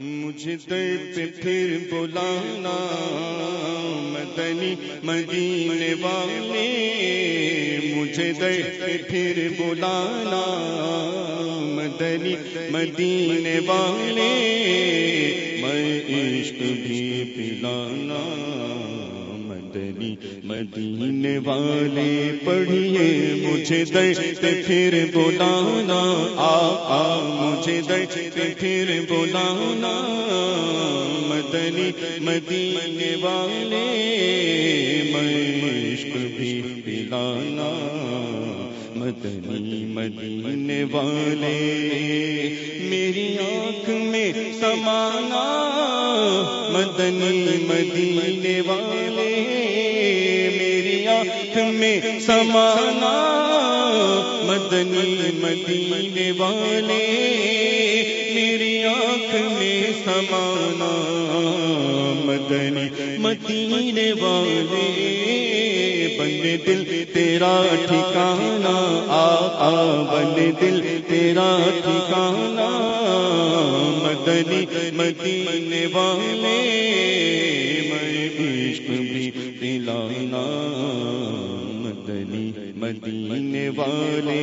مجھے در پہ پھر بلانا، مدنی مدینے والے، مجھے در پہ پھر بلانا، مدنی مدینے والے، میں عشق بھی پلانا۔ مدنی مدینے والے پڑھیے مجھے درد پھر بلانا، آ آ، مجھے درد پھر بلانا۔ مدنی مدینے والے، میں بھی پلانا۔ مدنی مدینے والے، میری آنکھ میں سمانا۔ مدنی مدینے والے میری میں سمانا مدنی مدینے والے، میری آنکھ میں سمانا مدنی مدینے والے۔ بن دل تیرا ٹھکانا، آ آ بن دل تیرا ٹھکانا مدنی مدینے والے۔ مدینے والے،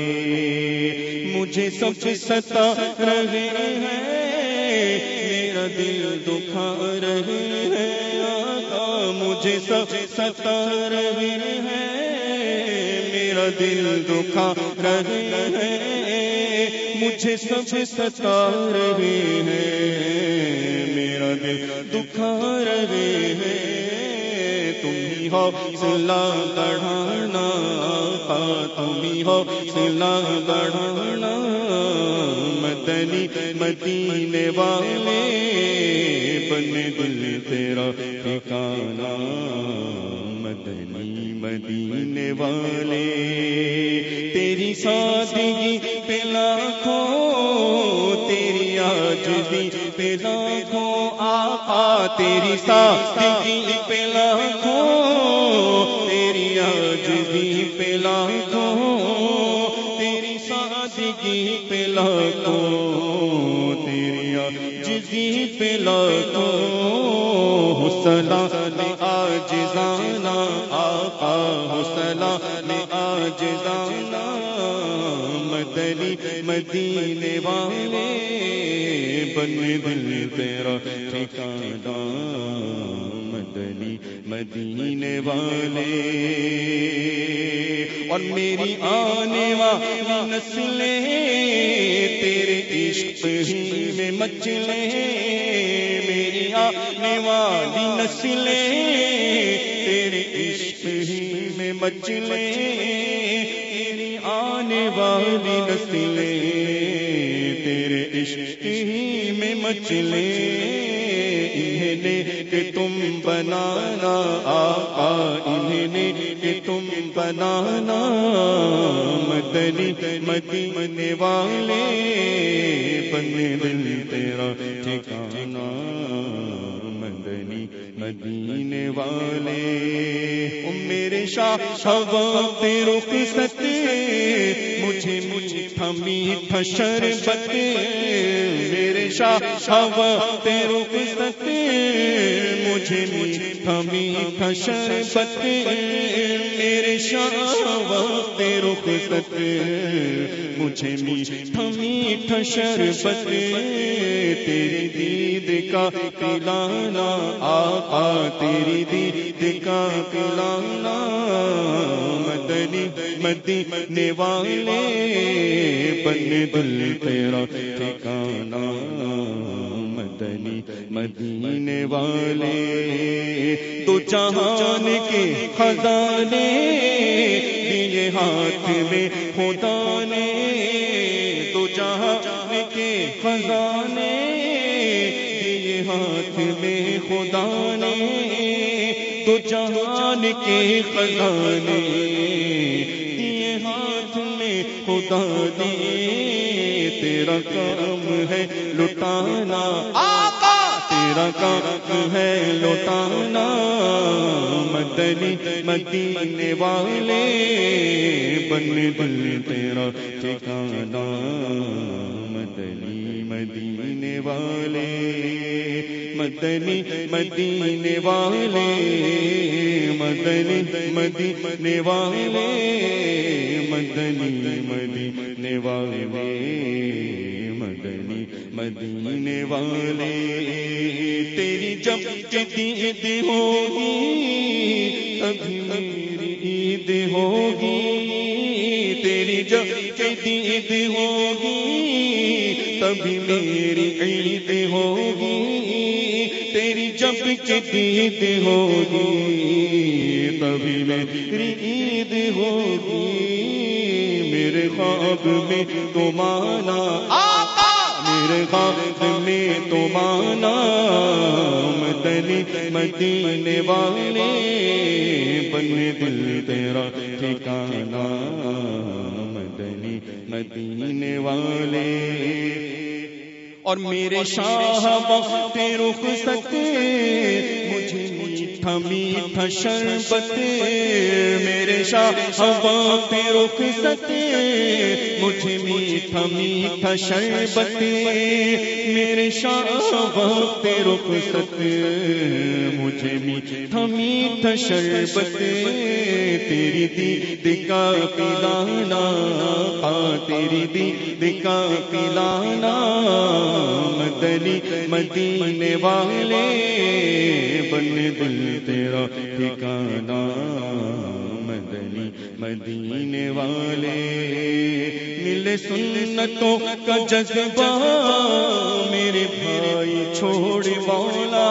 مجھے سب ستا رہے ہیں، میرا دل دکھا رہے ہیں، آقا مجھے سب ستا رہے ہیں، میرا دل دکھا رہے ہیں، مجھے سب ستا رہے ہیں، میرا دل دکھا رہے ہیں۔ تم ہی ہو، سلا بڑھانا تم ہی ہو، سلا بڑھانا، مدنی مدینے والے بن دل تیرا ٹھکانا، مدنی مدینے والے۔ تیری سادگی پہ لاکھوں تیری آج بھی پہ لاکھوں آقا تیری سادگی پہ لاکھوں، تیری آج بھی پہ لاکھوں مدینے والے بن دل تیرا ٹھکانا مدنی مدینے والے۔ اور میری آنے والی نسلیں تیرے عشق ہی میں مچلے میری آنے والی نسلیں تیرے عشق ہی میں مچلے والی نسلیں تیرے عشق ہی میں مچلے انہیں کہ تم بنانا آقا، انہیں کہ تم بنانا مدنی، مدینے والے۔ بن دل تیرا ٹھکانا مدنی، مدینے والے۔ میرے شاہ شب رخ ستے مجھے مجھے تھمی ٹھشر بتے، میرے شاہ شب رخ ستے مجھے مجھے تھمی ٹھشر بتے، میرے شاہ وقت رخ ستے مجھے میٹھا میٹھا شربت تیری دید کا پلانا، آقا تیری دید کا پلانا مدنی مدینے والے بن دل تیرا ٹھکانا مدنی مدینے والے تو جہان کے خزانے دیے ہاتھ میں خدا نے تو جہان کے خزانے دیے ہاتھ میں خدا نے تو جہان کے خزانے دیے ہاتھ میں خدا نے۔ تیرا کام ہے لٹانا۔ آقا! تیرا کام ہے لوٹانا مدنی مدینے والے بن دل تیرا ٹھکانا۔ مدنی مدینے والے، مدنی، مدینے والے، مدنی، مدینے والے، مدنی، مدینے والے، مدنی، مدینے والے۔ تیری جب عید ہوگی ابھی میری عید ہوگی تبھی میری عید ہوگی، تیری جب عید ہوگی، تبھی میری عید ہوگی، میرے خواب میں تو مانا میرے خواب میں تو مانا، مدنی مدینے والے بن دل تیرا ٹھکانا مدینے والے۔ اور میرے شاہ وقت رخ سکتے مجھے میٹھا میٹھا شربت میرے شاہ وقت رخ سکتے مجھے میٹھا میٹھا شربت میرے شاہ وقت رخ سکتے مجھے میٹھا میٹھا شربت تیری دی کا پلانا تیری دی کا پلانا مدنی مدینے والے بن دل تیرا ٹھکانا مدنی، مدینے والے۔ مل سنتوں کا جذبہ میرے بھائی چھوڑ مولا۔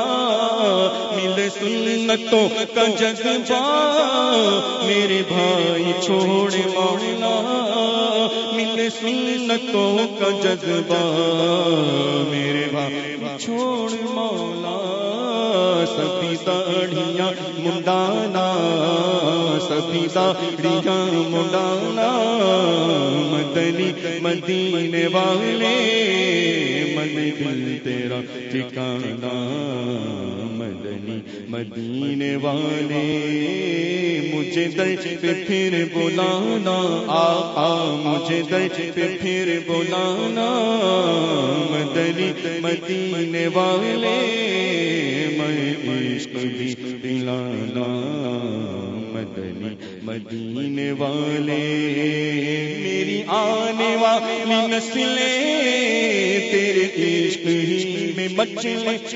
مل سنتوں کا جذبہ میرے بھائی چھوڑ مولا۔ مل سنتوں کا جذبہ میرے بھائی چھوڑ مولا۔ سبھی داڑیاں منڈانا سبھی داڑیاں منڈانا مدنی مدینے والے من دل تیرا ٹھکانا مدنی مدینے والے، مجھے در پہ پھر بلانا، آقا مجھے در پہ پھر بلانا، مدنی، مدینے والے، میں عشق بھی دلانا، مدنی، مدینے والے۔ میری آنے والی نسلیں تیرے عشق ہی میں بچے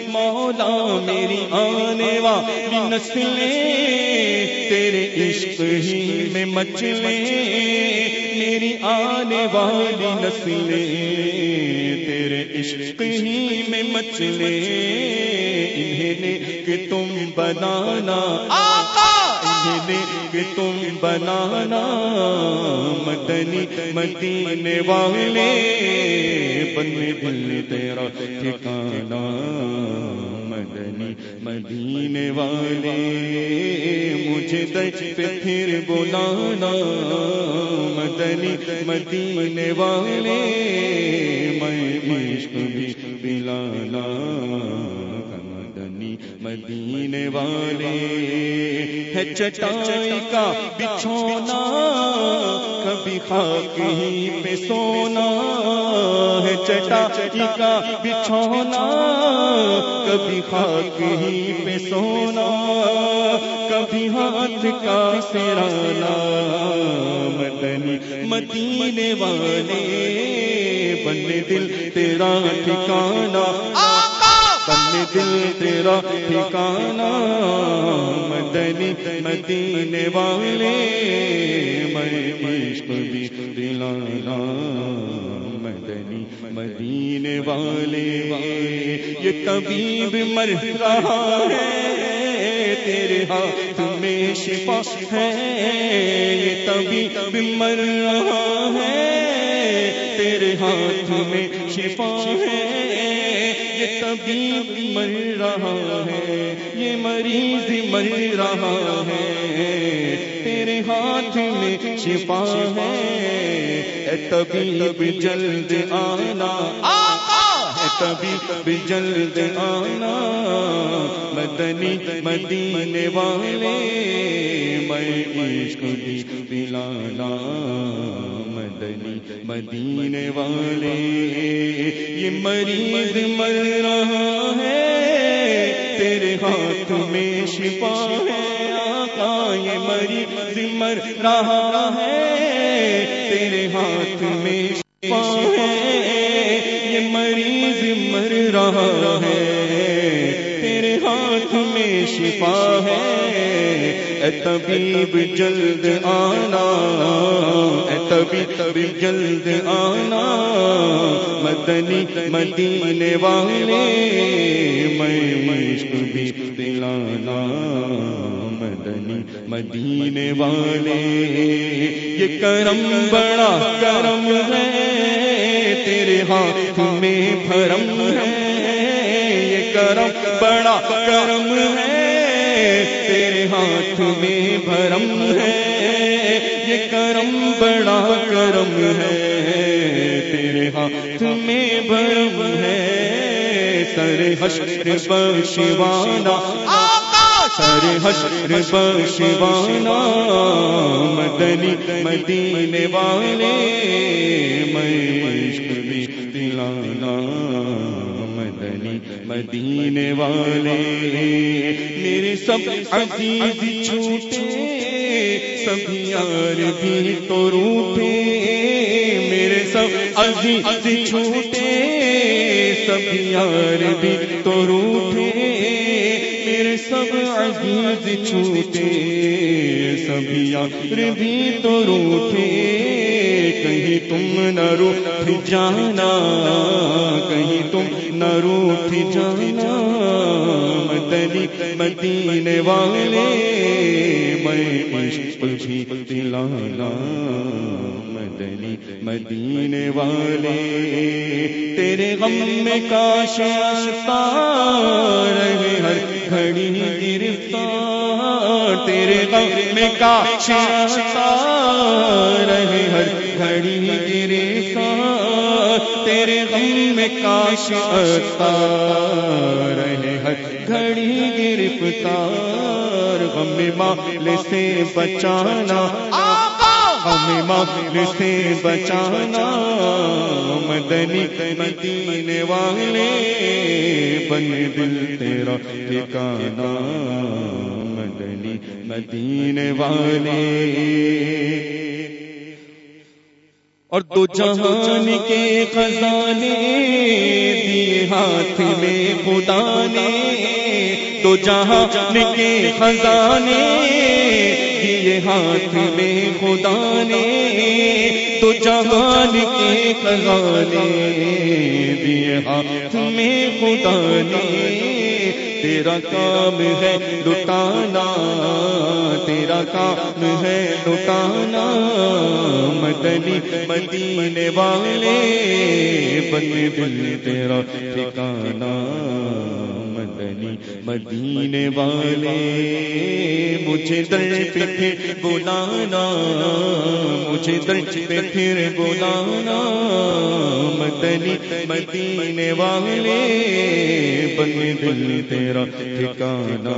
مولا میری آنے والی نسلیں، تیرے عشق ہی میں مچلے میری آنے والی نسلیں، تیرے عشق ہی میں مچلے انہیں نے کہ تم بنانا انہیں نے کہ تم بنانا مدنی مدینے والے بن دل تیرا ٹھکانا مدنی مدینے والے مجھے در پہ پھر بلانا مدنی مدینے والے میں عشق بھی پلانا مدینے والے، ہے چٹائی کا بچھونا، کبھی خاک ہی پہ سونا، ہے چٹائی کا بچھونا، کبھی خاک ہی پہ سونا، کبھی ہاتھ کا سرانا، مدنی مدینے والے، بن دل تیرا ٹھکانا بن دل تیرا ٹھکانا، مدنی مدینے والے، میں عشق بھی دلانا، مدنی مدینے والے۔ یہ طبیب مر رہا ہے، تیرے ہاتھ میں شفا ہے۔ یہ طبیب مر رہا ہے، تیرے ہاتھ میں شفا ہے۔ یہ طبیب مر رہا ہے یہ مریض مر رہا ہے۔ تیرے ہاتھ میں شفا ہے۔ اے طبیب جلد آنا۔ ہے طبیب جلد آنا۔ مدنی مدینے والے میں عشق پلانا مدنی مدینے والے یہ مریض مر رہا ہے تیرے ہاتھ میں شفا ہے آقا یہ مری مر رہا ہے تیرے ہاتھ میں اے طبیب جلد آنا، اے طبیب جلد آنا، مدنی مدینے والے، میں عشق بھی دلانا، مدنی مدینے والے۔ یہ کرم بڑا کرم ہے، تیرے ہاتھ میں بھرم ہے۔ یہ کرم بڑا کرم ہے۔ تیرے ہاتھ میں بھرم ہے، یہ کرم بڑا کرم ہے۔ تیرے ہاتھ میں بھرم ہے سر حشر بشوانا سر حشر بشوانا مدنی مدینے والے، میں عشق بھی دلانا مدنی مدینے والے۔ میرے سب عزیز چھوٹے سب یار بھی تو روٹے۔ میرے سب عزیز چھوٹے سب یار بھی تو روٹے۔ میرے سب عزیز چھوٹے سب یار بھی تو روٹے۔ کہیں تم نہ روٹ جانا، کہیں تم نہ روٹ جانا۔ مدنی مدینے والے، میں عشق بھی دلانا۔ مدنی مدینے والے، تیرے غم میں کاش آتا رہے ہر گھڑی گرفتار۔ تیرے غم میں کاش آتا رہے ہر گھڑی گرفتار تیرے غم میں کاش آتا رہے ہر گھڑی گرفتار غم مال سے بچانا۔ ہمیں مال سے بچانا۔ مدنی مدینے والے بن دل تیرا ٹھکانا۔ مدنی مدینے والے۔ اور دو جہان کے خزانے دیے ہاتھ میں خدا نے دو جہان کے خزانے دیے ہاتھ میں خدا نے تو جہان کے خزانے دیے ہاتھ میں خدا نے تیرا کام ہے لٹانا، تیرا کام ہے لٹانا۔ مدنی مدینے والے بن دل تیرا ٹھکانا۔ مدنی مدینے والے، مجھے در پہ پھر بلانا، مجھے در پہ پھر بلانا، مدنی مدینے والے، بن دل تیرا ٹھکانا،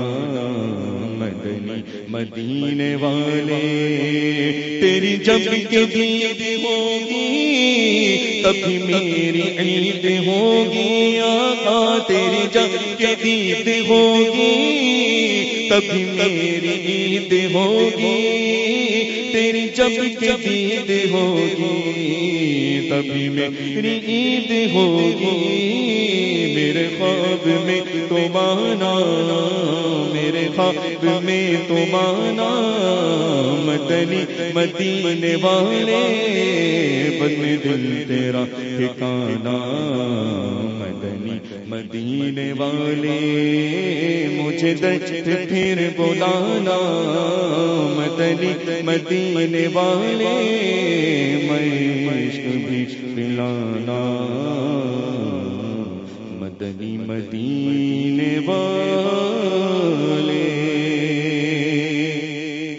مدنی مدینے والے، تیری جب کے دید ہوگی تبھی میری عید ہوگی، آقا تیری جب کے دید ہوگی، تبھی میری عید ہوگی، تیری جب کے دید ہوگی، تبھی میری عید ہوگی۔ میرے خواب میں تو مانا، میرے خواب میں تو مانا، مدنی مدینے والے، بن دل تیرا ٹھکانا، مدنی مدینے والے، مجھے دست پھر بلانا، مدنی مدینے والے، میں عشق بھی پلانا۔ مدنی مدینے والا